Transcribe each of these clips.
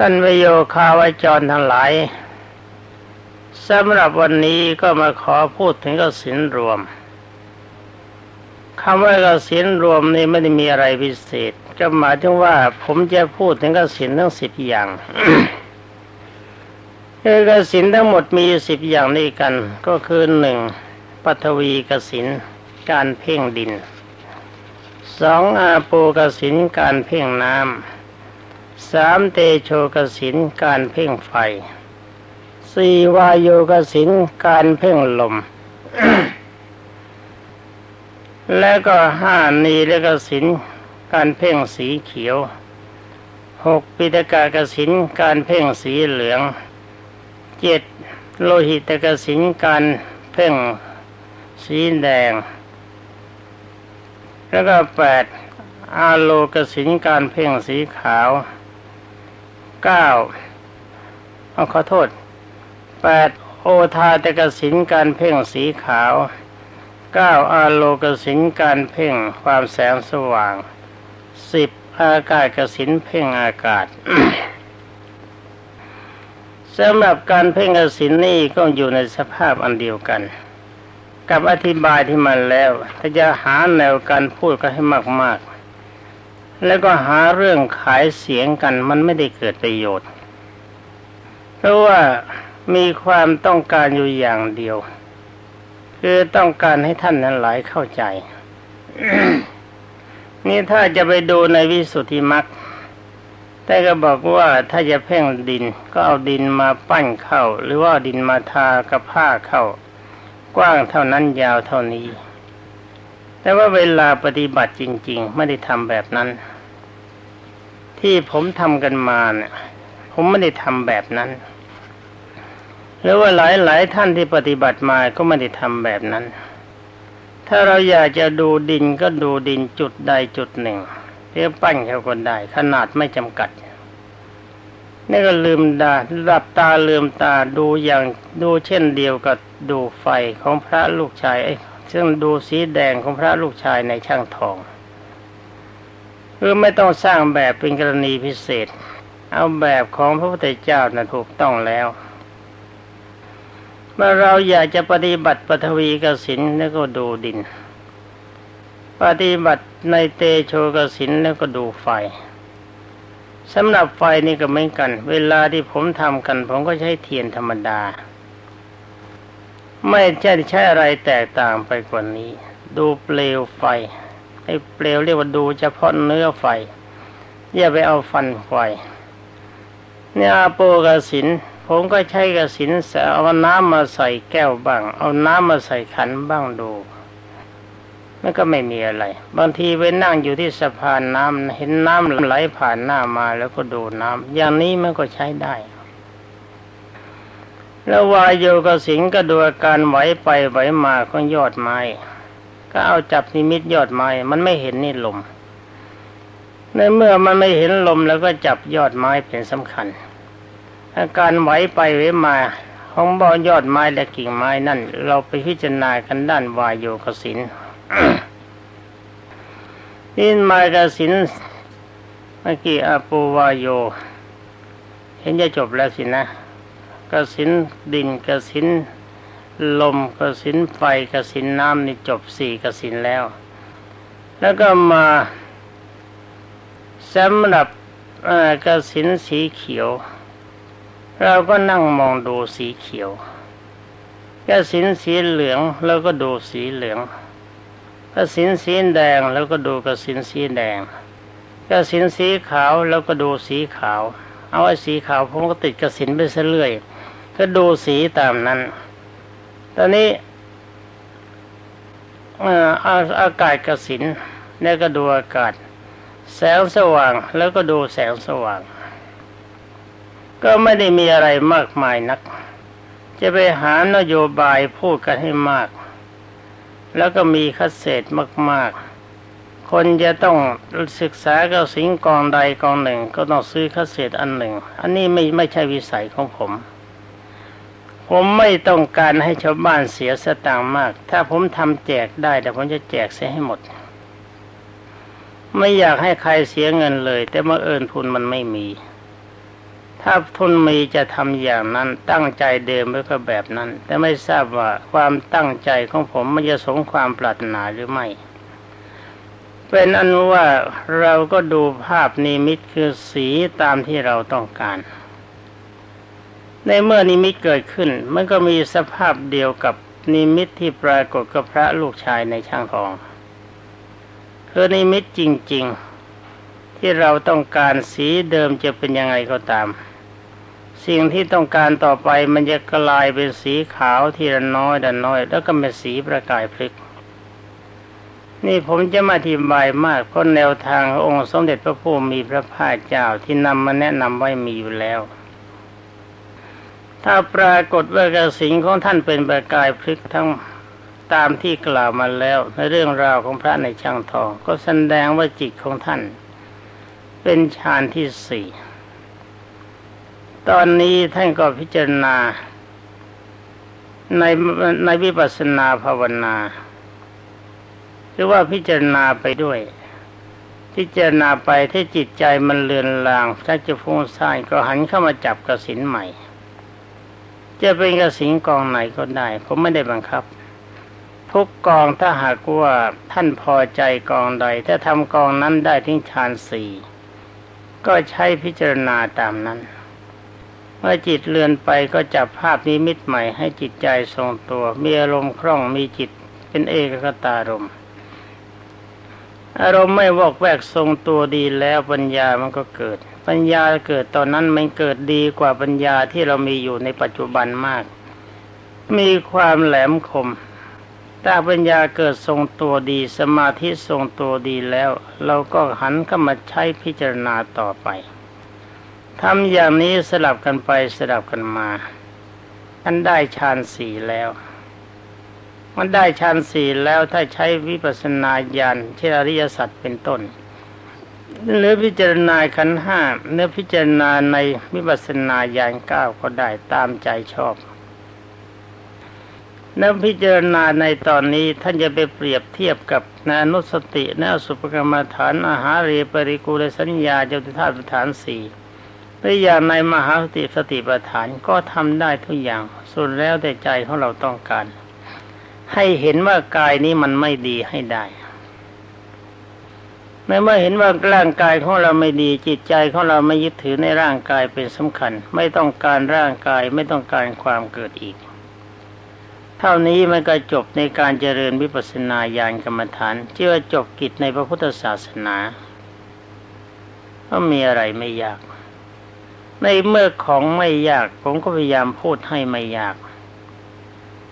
ท่านวโยคาวจรทั้งหลายสำหรับวันนี้ก็มาขอพูดถึงกสินรวมคำว่ากสินรวมนี่ไม่ได้มีอะไรพิเศษ ก็หมายถึงว่าผมจะพูดถึงกสินทั้งสิบอย่างคือกสินทั้งหมดมีสิบอย่างนี้กัน ก็คือหนึ่งปัทวีกสินการเพ่งดินสองอาโปกสินการเพ่งน้ำ สามเตโชกสินการเพ่งไฟสี่วายโยกสินการเพ่งลม และก็ห้านีและกสินการเพ่งสีเขียวหกปิตกากสินการเพ่งสีเหลืองเจ็ดโลหิตกสินการเพ่งสีแดง แล้วก็แปดอาโลกสินการเพ่งสีขาว เก้าเอาขอโทษแปดโอทาตกสินการเพ่งสีขาวเก้าอาโลกสินการเพ่งความแสงสว่างสิบอากาศกสินเพ่งอากาศสำหรับการเพ่งกสินนี่ก็อยู่ในสภาพอันเดียวกัน กับอธิบายที่มันแล้ว ถ้าจะหาแนวการพูดก็ให้มากๆ แล้วก็หาเรื่องขายเสียงกันมันไม่ได้เกิดประโยชน์ เพราะว่ามีความต้องการอยู่อย่างเดียว คือต้องการให้ท่านนั้นหลายเข้าใจ นี่ถ้าจะไปดูในวิสุทธิมรรคแต่ก็บอกว่าถ้าจะเพ่งดินก็เอาดินมาปั้นเข้า หรือว่าดินมาทากับผ้าเข้ากว้างเท่านั้นยาวเท่านี้ แต่ว่าเวลาปฏิบัติจริง ๆ ไม่ได้ทำแบบนั้น ที่ผมทำกันมาเนี่ย ผมไม่ได้ทำแบบนั้น หรือว่าหลายๆท่านที่ปฏิบัติมาก็ไม่ได้ทำแบบนั้น ถ้าเราอยากจะดูดินก็ดูดินจุดใดจุดหนึ่งเรียปั้นเขาคนได้ขนาดไม่จำกัดนี่ก็ลืมตาหลับตาลืมตาดูอย่างดูเช่นเดียวกับดูไฟของพระลูกชายไอ้ ซึ่งดูสีแดงของพระลูกชายในช่างทองคือไม่ต้องสร้างแบบเป็นกรณีพิเศษ เอาแบบของพระพุทธเจ้านะถูกต้องแล้ว เมื่อเราอยากจะปฏิบัติปฐวีกสินแล้วก็ดูดิน ปฏิบัติในเตโชกสินแล้วก็ดูไฟสำหรับไฟนี่ก็เหมือนกัน เวลาที่ผมทำกัน ผมก็ใช้เทียนธรรมดา ไม่ใช่ใช้อะไรแตกต่างไปกว่านี้ ดูเปลวไฟให้เปลวเรียกว่าดูเฉพาะเนื้อไฟ อย่าไปเอาฟันไฟเนี่ยอาโปกสินผมก็ใช้กระสินเอาน้ำมาใส่แก้วบ้าง เอาน้ำมาใส่ขันบ้างดูมันก็ไม่มีอะไร บางทีไปนั่งอยู่ที่สะพานน้ำเห็นน้ำไหลผ่านหน้ามาแล้วก็ดูน้ำอย่างนี้มันก็ใช้ได้ แล้ววายโยกสิงก็ดูอาการไหวไปไหวมาของยอดไม้ ก็เอาจับนิมิตยอดไม้ มันไม่เห็นนี่ลม ในเมื่อมันไม่เห็นลมแล้วก็จับยอดไม้เป็นสำคัญ อาการไหวไปไหวมาของบอยอดไม้และกิ่งไม้นั่น เราไปพิจารณากันด้านวายโยกสินนี่มากสินเมื่อกี้อาปูวายโย เห็นจะจบแล้วสินะ กสินดินกสินลมกสินไฟกสินน้ำนี่จบสี่กสินแล้ว แล้วก็มาสำหรับกสินสีเขียว เราก็นั่งมองดูสีเขียวกระสินสีเหลืองแล้วก็ดูสีเหลืองกระสินสีแดงแล้วก็ดูกระสินสีแดงกระสินสีขาวแล้วก็ดูสีขาว เอาไอ้สีขาวผมก็ติดกระสินไปเรื่อย ก็ดูสีตามนั้น ตอนนี้อากาศกสินแล้วก็ดูอากาศ แสงสว่างแล้วก็ดูแสงสว่าง ก็ไม่ได้มีอะไรมากมายนัก จะไปหานโยบายพูดกันให้มาก แล้วก็มีคัดเศษมากๆ คนจะต้องศึกษากับสิ่งกองใดกองหนึ่ง ก็ต้องซื้อคัดเศษอันหนึ่ง อันนี้ไม่ไม่ใช่วิสัยของผม ผมไม่ต้องการให้ชาวบ้านเสียสตางค์มาก ถ้าผมทำแจกได้แต่ผมจะแจกเสียให้หมด ไม่อยากให้ใครเสียเงินเลย แต่เมื่อเอิญทุนมันไม่มี ถ้าทุนมีจะทำอย่างนั้นตั้งใจเดิมไว้ก็แบบนั้น แต่ไม่ทราบว่าความตั้งใจของผมมันจะสมความปรารถนาหรือไม่เป็นอันว่าเราก็ดูภาพนิมิตคือสีตามที่เราต้องการ ในเมื่อนิมิตเกิดขึ้น มันก็มีสภาพเดียวกับนิมิตที่ปรากฏกับพระลูกชายในช่างทองคือนิมิตจริง ๆ ที่เราต้องการสีเดิมจะเป็นยังไงก็ตาม สิ่งที่ต้องการต่อไปมันจะกลายเป็นสีขาวทีละน้อยดันน้อย แล้วก็เป็นสีประกายพลิก นี่ผมจะมาอธิบายมากเพราะแนวทางองค์สมเด็จพระผู้มีพระภาคเจ้าที่นำมาแนะนำไว้มีอยู่แล้ว ถ้าปรากฏว่ากระสิงของท่านเป็นประกายพลิกทั้งตามที่กล่าวมาแล้ว ในเรื่องราวของพระในช่างทอง ก็แสดงว่าจิตของท่าน เป็นฌานที่สี่ตอนนี้ท่านก็พิจารณา ในในวิปัสสนาภาวนาหรือว่าพิจารณาไปด้วย พิจารณาไปถ้าจิตใจมันเลือนลางถ้าจะฟุ้งซ่านก็หันเข้ามาจับกระสินใหม่ จะเป็นกระสินกองไหนก็ได้ ผมไม่ได้บังคับ ทุกกองถ้าหากว่าท่านพอใจกองใด ถ้าทำกองนั้นได้ทิ้งฌานสี่ก็ใช้พิจารณาตามนั้น เมื่อจิตเลือนไปก็จับภาพนิมิตใหม่ให้จิตใจทรงตัว มีอารมณ์คล่องมีจิตเป็นเอกคตารมณ์อารมณ์ไม่วอกแวกทรงตัวดีแล้วปัญญามันก็เกิด ปัญญาเกิดตอนนั้นมันเกิดดีกว่าปัญญาที่เรามีอยู่ในปัจจุบันมาก มีความแหลมคมถ้าปัญญาเกิดทรงตัวดีสมาธิทรงตัวดีแล้ว เราก็หันเข้ามาใช้พิจารณาต่อไปทำอย่างนี้สลับกันไปสลับกันมาท่านได้ฌานสี่แล้ว มันได้ฌานสี่แล้วถ้าใช้วิปัสสนาญาณเช่นอริยสัจเป็นต้น หรือพิจารณาขันห้าเนื้อพิจารณาในวิปัสสนาญาณเก้าก็ได้ตามใจชอบนักพิจารณาในตอนนี้ท่านจะไปเปรียบเทียบกับนานุสตินาสุปกรรมฐานอาหารเรปริกูลสัญญาเจ้าธาตุฐานสี่หรืออย่างในมหาสติสติปัฏฐานก็ทำได้ทุกอย่างส่วนแล้วแต่ใจของเราต้องการ ให้เห็นว่ากายนี้มันไม่ดีให้ได้ ในเมื่อเห็นว่าร่างกายของเราไม่ดีจิตใจของเราไม่ยึดถือในร่างกายเป็นสำคัญ ไม่ต้องการร่างกายไม่ต้องการความเกิดอีก เท่านี้มันก็จบในการเจริญวิปัสสนาญาณกรรมฐานเชื่อจบกิจในพระพุทธศาสนาก็มีอะไรไม่ยาก ในเมื่อของไม่ยาก ผมก็พยายามพูดให้ไม่ยาก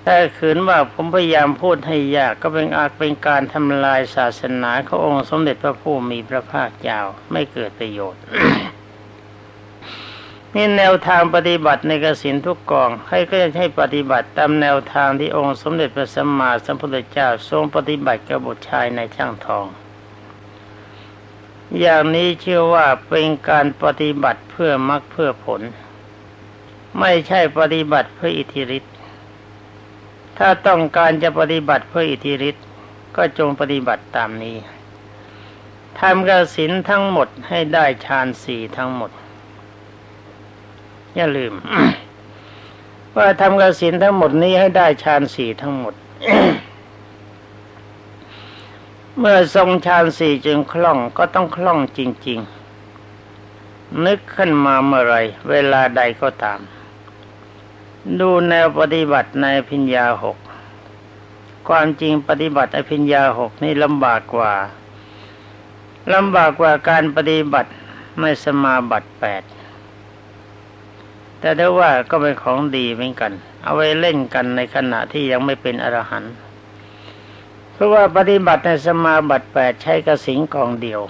แต่ขืนว่าผมพยายามพูดให้ยากก็เป็นอาจเป็นการทำลายศาสนาขององค์สมเด็จพระผู้มีพระภาคเจ้าไม่เกิดประโยชน์นี่แนวทางปฏิบัติในกสินทุกกองให้ก็จะให้ปฏิบัติตามแนวทางที่องค์สมเด็จพระสัมมาสัมพุทธเจ้าทรงปฏิบัติกับบุตรชายในช่างทอง อย่างนี้เชื่อว่าเป็นการปฏิบัติเพื่อมรรคเพื่อผล ไม่ใช่ปฏิบัติเพื่ออิทธิฤทธิ ถ้าต้องการจะปฏิบัติเพื่ออิทธิฤทธิ์ก็จงปฏิบัติตามนี้ทำกสินทั้งหมดให้ได้ฌานสี่ทั้งหมด อย่าลืม ว่าทำกสินทั้งหมดนี้ให้ได้ฌานสี่ทั้งหมด เมื่อทรงฌานสี่จึงคล่องก็ต้องคล่องจริง ๆ นึกขึ้นมาเมื่อไรเวลาใดก็ตาม ดูแนวปฏิบัติในพิญญาหกความจริงปฏิบัติอภิญญาหกนี่ลำบากกว่าลำบากกว่าการปฏิบัติในสมาบัติแปดแต่ได้ว่าก็เป็นของดีเหมือนกัน เอาไว้เล่นกันในขณะที่ยังไม่เป็นอรหันต์เพราะว่าปฏิบัติในสมาบัติแปดใช้กระสิงกองเดียว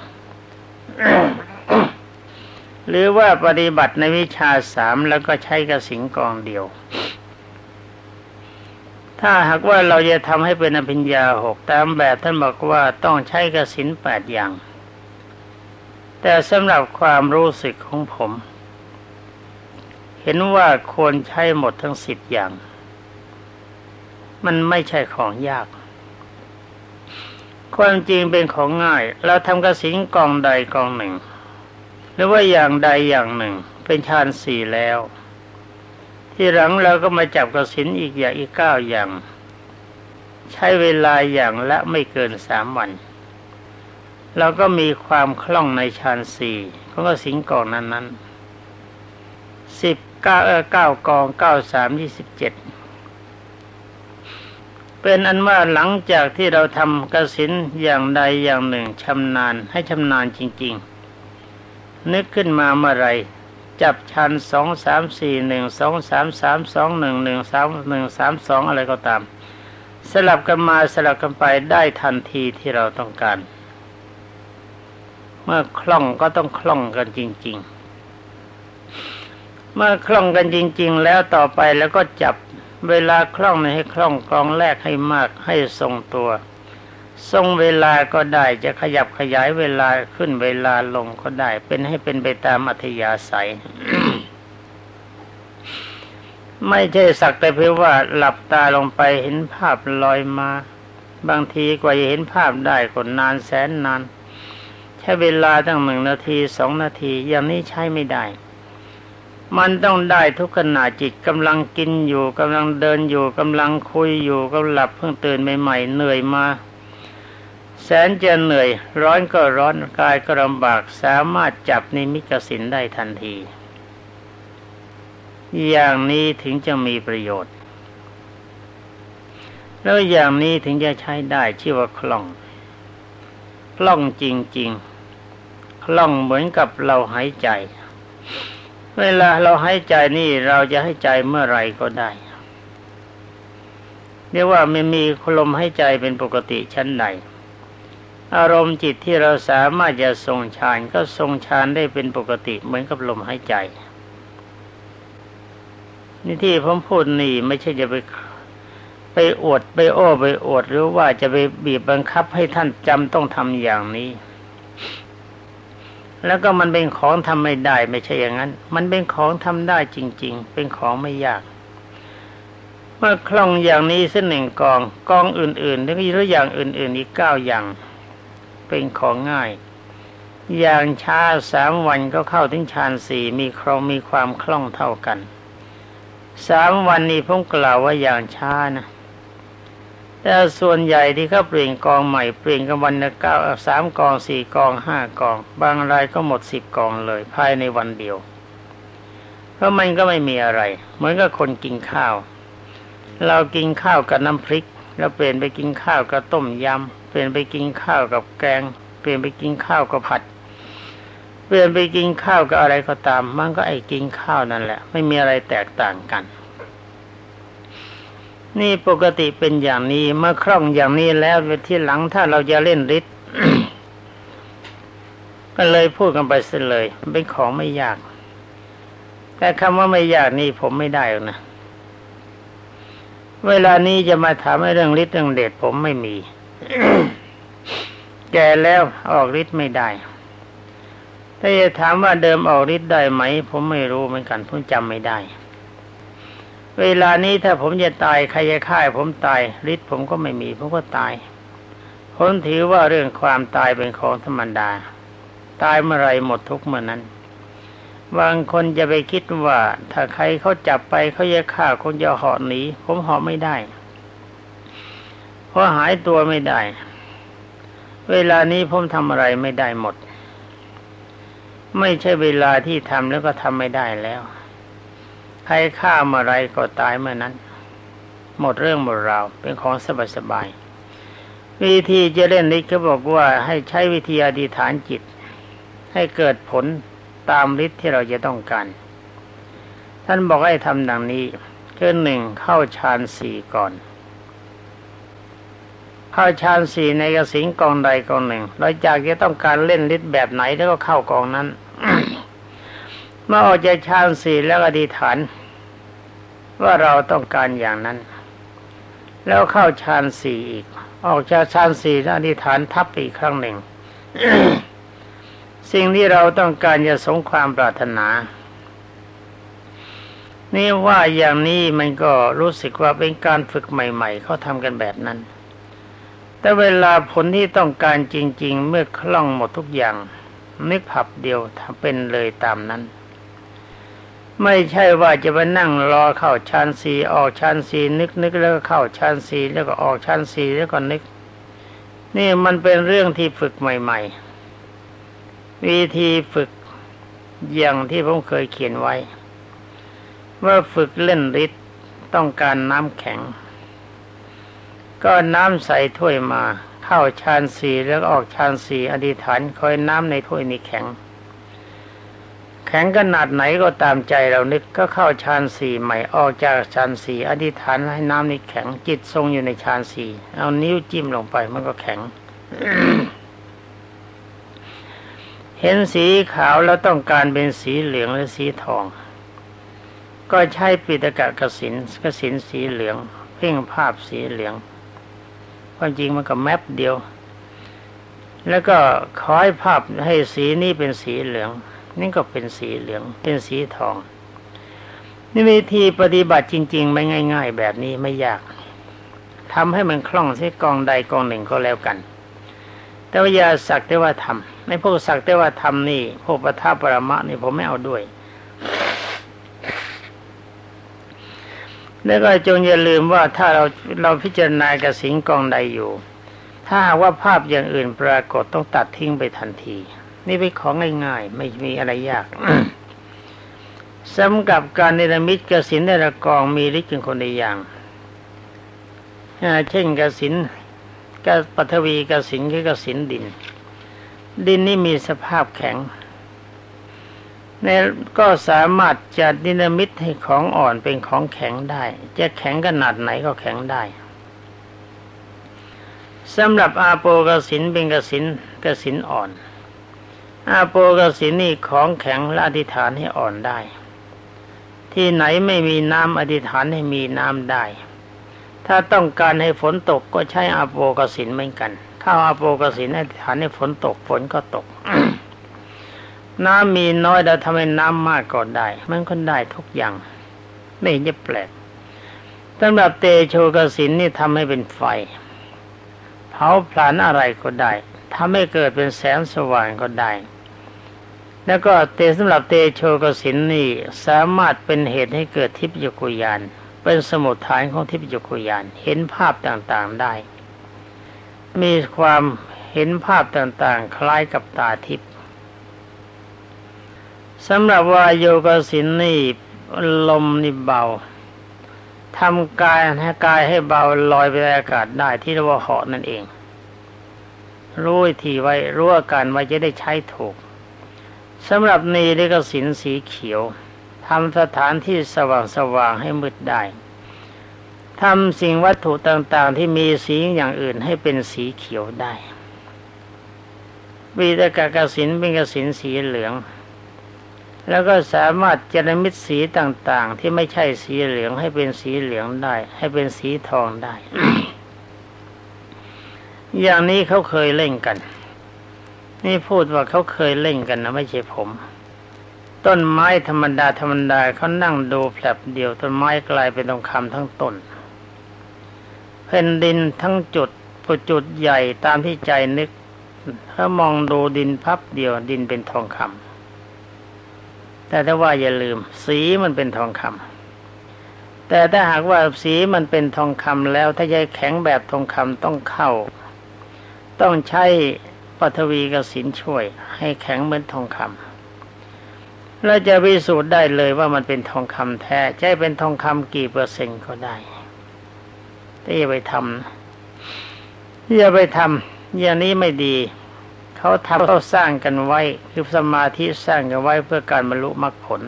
หรือว่าปฏิบัติในวิชาสามแล้วก็ใช้กระสิงกองเดียว ถ้าหากว่าเราจะทำให้เป็นอภิญญาหกตามแบบท่านบอกว่าต้องใช้กระสินแปดอย่าง แต่สำหรับความรู้สึกของผม เห็นว่าควรใช้หมดทั้งสิบอย่าง มันไม่ใช่ของยากความจริงเป็นของง่าย เราทำกระสินกองใดกองหนึ่ง หรือว่าอย่างใดอย่างหนึ่ง เป็นฌานสี่แล้ว ที่หลังเราก็มาจับกสินอีกอย่างอีกเก้าอย่าง ใช้เวลาอย่างละไม่เกินสามวันเราก็มีความคล่องในฌานสี่ของกสินกองนั้นนั้นสิบเก้าเออเก้ากองเก้าสามยี่สิบเจ็ดเป็นอันว่าหลังจากที่เราทำกสินอย่างใดอย่างหนึ่งชำนาญให้ชำนาญจริง ๆ นึกขึ้นมาเมื่อไรจับชันสองสามสี่หนึ่งสองสามสามสองหนึ่งหนึ่งสามหนึ่งสามสองอะไรก็ตาม สลับกันมาสลับกันไปได้ทันทีที่เราต้องการ เมื่อคล่องก็ต้องคล่องกันจริง ๆ เมื่อคล่องกันจริง ๆ แล้วต่อไปแล้วก็จับเวลาคล่องให้คล่องกองแรกให้มากให้ทรงตัว ทรงเวลาก็ได้จะขยับขยายเวลาขึ้นเวลาลงก็ได้ เป็นให้เป็นไปตามอัธยาศัย ไม่ใช่สักแต่เพียงว่าหลับตาลงไปเห็นภาพลอยมา บางทีกว่าจะเห็นภาพได้ก็นานแสนนานใช้เวลาตั้งหนึ่งนาทีสองนาทีอย่างนี้ใช้ไม่ได้มันต้องได้ทุกขณะจิตกำลังกินอยู่กำลังเดินอยู่กำลังคุยอยู่ก็หลับเพิ่งตื่นใหม่ๆเหนื่อยมา แสนจะเหนื่อย ร้อนก็ร้อนกายก็ลำบากสามารถจับนิมิตสินได้ทันที อย่างนี้ถึงจะมีประโยชน์ แล้วอย่างนี้ถึงจะใช้ได้ชื่อว่าคล่อง คล่องจริง ๆ คล่องเหมือนกับเราหายใจ เวลาเราให้ใจนี่เราจะให้ใจเมื่อไรก็ได้เรียกว่าไม่มีลมให้ใจเป็นปกติชั้นใด อารมณ์จิตที่เราสามารถจะทรงฌานก็ทรงฌานได้เป็นปกติเหมือนกับลมหายใจ นี่ที่ผมพูดนี่ไม่ใช่จะไปไปอวดไปโอ้ไปอวดหรือว่าจะไปบีบบังคับให้ท่านจำต้องทำอย่างนี้ แล้วก็มันเป็นของทำไม่ได้ ไม่ใช่อย่างนั้น มันเป็นของทำได้จริง ๆ เป็นของไม่ยากเมื่อคล่องอย่างนี้เส้นหนึ่งกองกองอื่นๆแล้วก็หรืออย่างอื่น ๆ อีกเก้าอย่าง เป็นของง่าย อย่างช้าสามวันก็เข้าถึงฌานสี่มีครองมีความคล่องเท่ากันสามวันนี้ผมกล่าวว่าอย่างช้านะแต่ส่วนใหญ่ที่เขาเปลี่ยนกองใหม่เปลี่ยนกันวันละเก้าสามกองสี่กองห้ากอง บางรายก็หมดสิบกองเลย ภายในวันเดียว เพราะมันก็ไม่มีอะไร เหมือนกับคนกินข้าว เรากินข้าวกับน้ำพริก แล้วเปลี่ยนไปกินข้าวกับต้มยำ ปลี่ยนไปกินข้าวกับแกง เปลี่ยนไปกินข้าวกับผัด เปลี่ยนไปกินข้าวกับอะไรก็ตาม มันก็ไอ้กินข้าวนั่นแหละ ไม่มีอะไรแตกต่างกัน นี่ปกติเป็นอย่างนี้เมื่อคล่องอย่างนี้แล้วที่หลังถ้าเราจะเล่นฤทธิ์ก็เลยพูดกันไปเสียเลยเป็นของไม่ยาก แต่คำว่าไม่ยากนี่ผมไม่ได้นะเวลานี้จะมาถามเรื่องฤทธิ์เรื่องเดชผมไม่มี แก่แล้วออกฤทธิ์ไม่ได้ ถ้าจะถามว่าเดิมออกฤทธิ์ได้ไหม ผมไม่รู้เหมือนกัน ผมจำไม่ได้ เวลานี้ถ้าผมจะตายใครจะฆ่าผมตายฤทธิ์ผมก็ไม่มีผมก็ตาย ผมถือว่าเรื่องความตายเป็นของธรรมดา ตายเมื่อไรหมดทุกเมื่อนั้นบางคนจะไปคิดว่า ถ้าใครเขาจับไปเขาจะฆ่าคนจะเหาะหนีผมเหาะไม่ได้ เพราะหายตัวไม่ได้ เวลานี้ผมทำอะไรไม่ได้หมด ไม่ใช่เวลาที่ทำแล้วก็ทำไม่ได้แล้ว ใครฆ่าเมื่อไรก็ตายเมื่อนั้น หมดเรื่องหมดราวเป็นของสบายสบายวิธีจะเล่นนี้เขาบอกว่าให้ใช้วิธีอธิษฐานจิต ให้เกิดผลตามฤทธิ์ที่เราจะต้องการ ท่านบอกให้ทำดังนี้คือหนึ่งเข้าฌานสี่ก่อน เข้าฌานสี่ในกสิงกองใดกองหนึ่งเราจากจะต้องการเล่นฤทธิ์แบบไหนแล้วก็เข้ากองนั้นเมื่อออกจากฌานสี่แล้วอธิษฐาน ว่าเราต้องการอย่างนั้น แล้วเข้าฌานสี่อีก ออกจากฌานสี่แล้วอธิษฐานทับอีกครั้งหนึ่ง สิ่งที่เราต้องการจะสงความปรารถนานี่ว่าอย่างนี้มันก็รู้สึกว่าเป็นการฝึกใหม่ ๆ เขาทำกันแบบนั้น แต่เวลาผลที่ต้องการจริง ๆ เมื่อคล่องหมดทุกอย่าง นึกผับเดียวเป็นเลยตามนั้น ไม่ใช่ว่าจะไปนั่งรอเข้าชานสีออกชานสีนึกนึกแล้วก็เข้าชานสีแล้วก็ออกชานสีแล้วก็นึก นี่มันเป็นเรื่องที่ฝึกใหม่ ๆ วิธีฝึกอย่างที่ผมเคยเขียนไว้ ว่าฝึกเล่นฤทธิ์ต้องการน้ำแข็ง ก็น้ำใส่ถ้วยมา เข้าชานสีแล้วออกชานสีอธิษฐานคอยน้ำในถ้วยนี้แข็ง แข็งขนาดไหนก็ตามใจเรานึกก็เข้าชานสีใหม่ออกจากชานสีอธิษฐานให้น้ำนี้แข็ง จิตทรงอยู่ในชานสีเอานิ้วจิ้มลงไปมันก็แข็งเห็นสีขาวแล้วต้องการเป็นสีเหลืองหรือสีทอง ก็ใช้ปิตกะกสินกสินสีเหลือง เพ่งภาพสีเหลือง ความจริงมันก็แมปเดียว แล้วก็คอยภาพให้สีนี้เป็นสีเหลือง นี่ก็เป็นสีเหลือง เป็นสีทอง นี่วิธีปฏิบัติจริง ๆ ไม่ง่าย ๆ แบบนี้ไม่ยากทำให้มันคล่องใช้กองใดกองหนึ่งก็แล้วกัน แต่ว่าอย่าสักแต่ว่าทำไม่พวกสักแต่ว่าทำนี่พวกปทัปรมะนี่ผมไม่เอาด้วย แล้วก็จงอย่าลืมว่าถ้าเราเราพิจารณากระสิงกองใดอยู่ ถ้าว่าภาพอย่างอื่นปรากฏต้องตัดทิ้งไปทันที นี่เป็นของง่ายๆ ไม่มีอะไรยากสำกับการเนรมิตกสินในระกองมีฤทธิ์เป็นคนในอย่างเช่นกสินกปฐวีกสินคือกสินดิน ดินนี่มีสภาพแข็ง ก็สามารถจะดินามิตให้ของอ่อนเป็นของแข็งได้ จะแข็งขนาดไหนก็แข็งได้สำหรับอาโปกสินเป็นกสินกสินอ่อน อาโปกสินนี่ของแข็งละอธิษฐานให้อ่อนได้ ที่ไหนไม่มีน้ำอธิษฐานให้มีน้ำได้ ถ้าต้องการให้ฝนตกก็ใช้อาโปกสินเหมือนกัน ถ้าอาโปกสินอธิษฐานให้ฝนตกฝนก็ตก น้ำมีน้อยแต่ทำให้น้ำมากก็ได้ มันก็ได้ทุกอย่าง ไม่เห็นจะแปลกสำหรับเตโชกสินนี่ทำให้เป็นไฟ เผาผลาญอะไรก็ได้ทำให้เกิดเป็นแสงสว่างก็ได้ แล้วก็เตสำหรับเตโชกสินนี่สามารถเป็นเหตุให้เกิดทิพยกุยาน เป็นสมุทฐานของทิพยกุยาน เห็นภาพต่างๆได้ มีความเห็นภาพต่างๆ คล้ายกับตาทิพย์ สำหรับวายโยกสินนี่ลมนี่เบาทำกายให้กายให้เบาลอยไปในอากาศได้ที่เรียกว่าเหาะนั่นเอง รู้ทีไว้รู้อาการไว้จะได้ใช้ถูกสำหรับนีเรียกสินสีเขียวทำสถานที่สว่างสว่างให้มืดได้ทำสิ่งวัตถุต่างๆ ที่มีสีอย่างอื่นให้เป็นสีเขียวได้วีตกกสินเป็นกสินสีเหลือง แล้วก็สามารถเจรมิตสีต่างๆ ที่ไม่ใช่สีเหลืองให้เป็นสีเหลืองได้ ให้เป็นสีทองได้ อย่างนี้เขาเคยเล่นกัน นี่พูดว่าเขาเคยเล่นกันนะไม่ใช่ผม ต้นไม้ธรรมดาธรรมดาเขานั่งดูแผลบเดียวต้นไม้กลายเป็นทองคำทั้งต้นแผ่นดินทั้งจุดปุจุดใหญ่ตามที่ใจนึก ถ้ามองดูดินพับเดียวดินเป็นทองคำ แต่ถ้าว่าอย่าลืม สีมันเป็นทองคำแต่ถ้าหากว่าสีมันเป็นทองคำแล้วถ้าใจแข็งแบบทองคำต้องเข้า ต้องใช้ปฐวีกสินช่วย ให้แข็งเหมือนทองคำเราจะพิสูจน์ได้เลยว่ามันเป็นทองคำแท้ใช่เป็นทองคำกี่เปอร์เซ็นต์ก็ได้แต่อย่าไปทำอย่าไปทำอย่างนี้ไม่ดี เขาทำเขาสร้างกันไว้คือสมาธิสร้างกันไว้เพื่อการบรรลุมรรคผล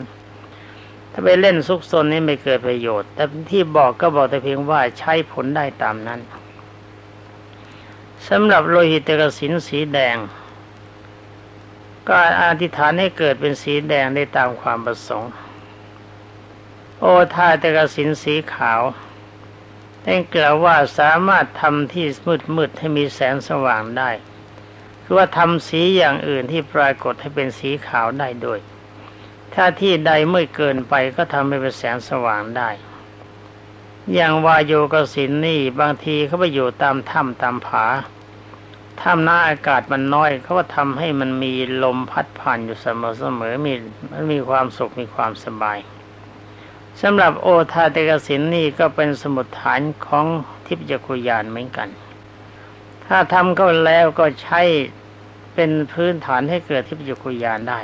ถ้าไปเล่นซุกซนนี้ไม่เกิดประโยชน์ แต่ที่บอกก็บอกแต่เพียงว่าใช้ผลได้ตามนั้นสำหรับโลหิตกสินสีแดง ก็อธิษฐานให้เกิดเป็นสีแดงได้ตามความประสงค์ โอทาตกสินสีขาวได้กล่าวว่าสามารถทำที่มืดมืดให้มีแสงสว่างได้ คือว่าทำสีอย่างอื่นที่ปรากฏให้เป็นสีขาวได้ด้วย ถ้าที่ใดมืดเกินไปก็ทำให้เป็นแสงสว่างได้ อย่างวายโยกสินนี่บางทีเขาไปอยู่ตามถ้ำตามผาถ้ำหน้าอากาศมันน้อยเขาก็ทำให้มันมีลมพัดผ่านอยู่เสมอเสมอมีมันมีความสุขมีความสบายสำหรับโอทาเตกสินนี่ก็เป็นสมุดฐานของทิพยคุยานเหมือนกัน ถ้าทำเข้าแล้วก็ใช้เป็นพื้นฐานให้เกิดทิพยคุยานได้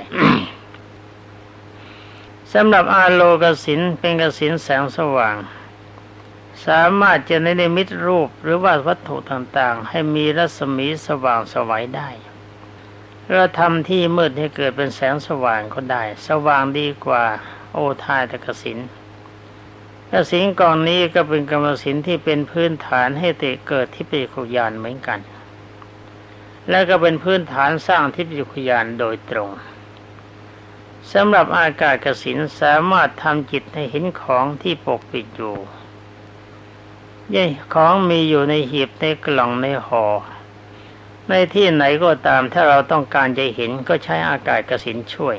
สำหรับอาโลกสินเป็นกสินแสงสว่าง สามารถจะในนิมิตรูปหรือว่าวัตถุต่างๆ ให้มีรัศมีสว่างสวัยได้เราทำที่มืดให้เกิดเป็นแสงสว่างก็ได้ สว่างดีกว่า โอทายตกสิน กสินกองนี้ก็เป็นกรรมสินที่เป็นพื้นฐานให้เตเกิดทิพยคุยานเหมือนกัน และก็เป็นพื้นฐานสร้างทิพยคุยานโดยตรงสำหรับอากาศกสินสามารถทำจิตให้เห็นของที่ปกปิดอยู่ย่ของมีอยู่ในหีบในกล่องในหอ่อในที่ไหนก็ตามถ้าเราต้องการจะเห็นก็ใช้อากาศกสินช่วย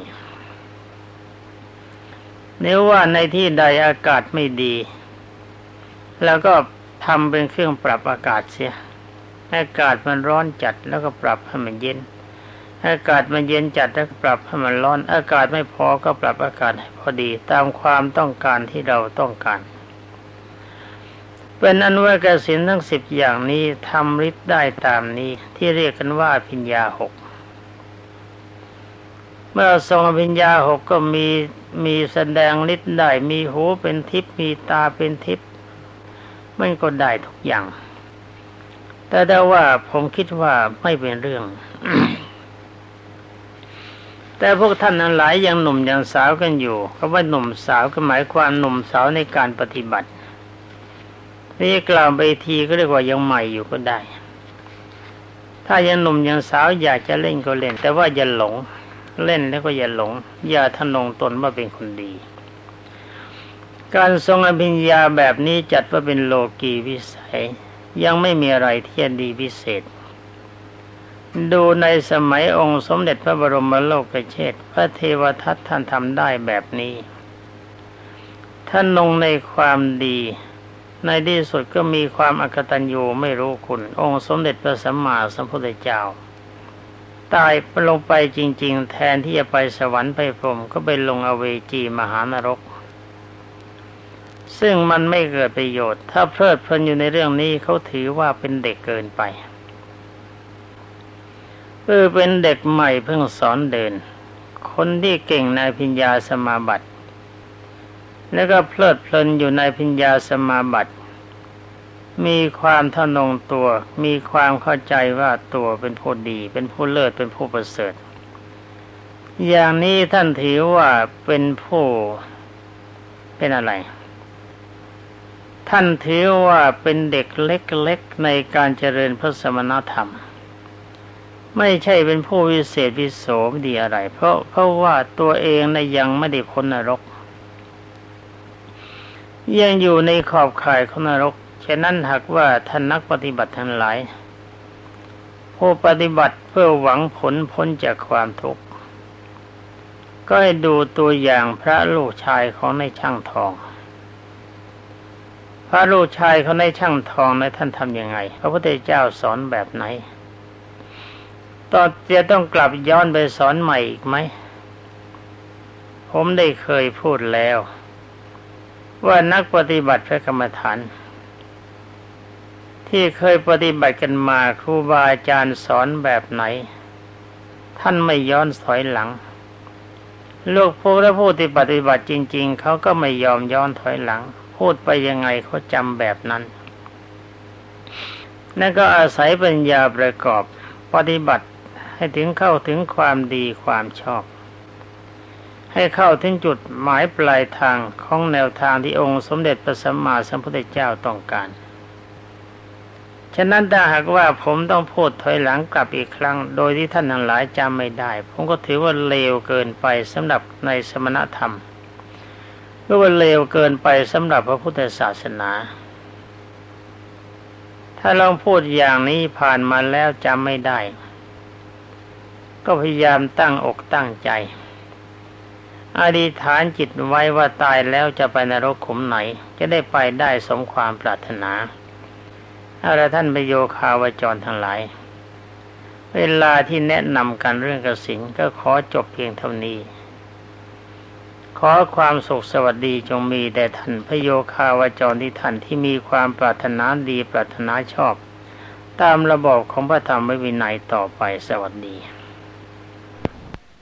นื้อว่าในที่ใดอากาศไม่ดี แล้วก็ทำเป็นเครื่องปรับอากาศเสีย อากาศมันร้อนจัดแล้วก็ปรับให้มันเย็น อากาศมันเย็นจัดแล้วปรับให้มันร้อน อากาศไม่พอก็ปรับอากาศให้พอดี ตามความต้องการที่เราต้องการ เป็นอันุวากสินทั้งสิบอย่างนี้ทำฤทธิ์ได้ตามนี้ที่เรียกกันว่าพิญญาหก เมื่อทรงพิญญาหกก็มีมีแสดงฤทธิ์ได้มีหูเป็นทิพย์มีตาเป็นทิพย์มันก็ได้ทุกอย่าง แต่ได้ว่าผมคิดว่าไม่เป็นเรื่อง แต่พวกท่านนั้นหลายยังหนุ่มยังสาวกันอยู่คำว่าหนุ่มสาวก็หมายความหนุ่มสาวในการปฏิบัตินี่กล่าวไปทีก็เรียกว่ายังใหม่อยู่ก็ได้ ถ้ายังหนุ่มยังสาวอยากจะเล่นก็เล่น แต่ว่าอย่าหลง เล่นแล้วก็อย่าหลง อย่าทะนงตนว่าเป็นคนดี การทรงอภิญญาแบบนี้จัดว่าเป็นโลกีวิสัย ยังไม่มีอะไรที่ดีพิเศษ ดูในสมัยองค์สมเด็จพระบรมโลกเชษพระเทวทัตท่านทำได้แบบนี้ท่านลงในความดี ในที่สุดก็มีความอักตัญญูไม่รู้คุณ องค์สมเด็จพระสัมมาสัมพุทธเจ้า ตายลงไปจริง ๆ แทนที่จะไปสวรรค์ไปพรมก็ไปลงอเวจีมหานรก ซึ่งมันไม่เกิดประโยชน์ ถ้าเพลิดเพลินอยู่ในเรื่องนี้เขาถือว่าเป็นเด็กเกินไปเออเป็นเด็กใหม่เพิ่งสอนเดิน คนที่เก่งในพิญญาสมาบัติ แล้วก็เพลิดเพลินอยู่ในพิญญาสมาบัติ มีความทนงตัว มีความเข้าใจว่าตัวเป็นผู้ดี เป็นผู้เลิศเป็นผู้ประเสริฐ อย่างนี้ท่านถือว่าเป็นผู้เป็นอะไร ท่านถือว่าเป็นเด็กเล็กๆในการเจริญพระสมณธรรม ไม่ใช่เป็นผู้วิเศษวิโสดีอะไร เพราะเพราะว่าตัวเองนะยังไม่ได้พ้นนรก ยังอยู่ในขอบข่ายของนรก ฉะนั้นหากว่าท่านนักปฏิบัติทั้งหลาย ผู้ปฏิบัติเพื่อหวังผลพ้นจากความทุกข์ ก็ให้ดูตัวอย่างพระลูกชายของในช่างทอง พระลูกชายเขาในช่างทองในท่านทำยังไง พระพุทธเจ้าสอนแบบไหนตอนจะต้องกลับย้อนไปสอนใหม่อีกไหม ผมได้เคยพูดแล้ว ว่านักปฏิบัติพระกรรมฐาน ที่เคยปฏิบัติกันมาครูบาอาจารย์สอนแบบไหน ท่านไม่ย้อนถอยหลังลูกผู้และผู้ที่ปฏิบัติจริง ๆเขาก็ไม่ยอมย้อนถอยหลัง พูดไปยังไงเขาจำแบบนั้นนั่นก็อาศัยปัญญาประกอบปฏิบัติให้ถึงเข้าถึงความดีความชอบ ให้เข้าถึงจุดหมายปลายทางของแนวทางที่องค์สมเด็จพระสัมมาสัมพุทธเจ้าต้องการ ฉะนั้นถ้าหากว่าผมต้องพูดถอยหลังกลับอีกครั้ง โดยที่ท่านทั้งหลายจำไม่ได้ ผมก็ถือว่าเลวเกินไปสำหรับในสมณธรรมหรือว่าเลวเกินไปสำหรับพระพุทธศาสนา ถ้าลองพูดอย่างนี้ผ่านมาแล้วจำไม่ได้ ก็พยายามตั้งอกตั้งใจอธิษฐานจิตไว้ว่าตายแล้วจะไปนรกขุมไหน จะได้ไปได้สมความปรารถนา อะไรท่านประโยคาวจรทั้งหลาย เวลาที่แนะนำกันเรื่องกสินก็ขอจบเพียงเท่านี้ ขอความสุขสวัสดีจงมีแด่ท่านพโยคาวจรที่ท่านที่มีความปรารถนาดีปรารถนาชอบ ตามระบอบของพระธรรมวินัยต่อไปสวัสดี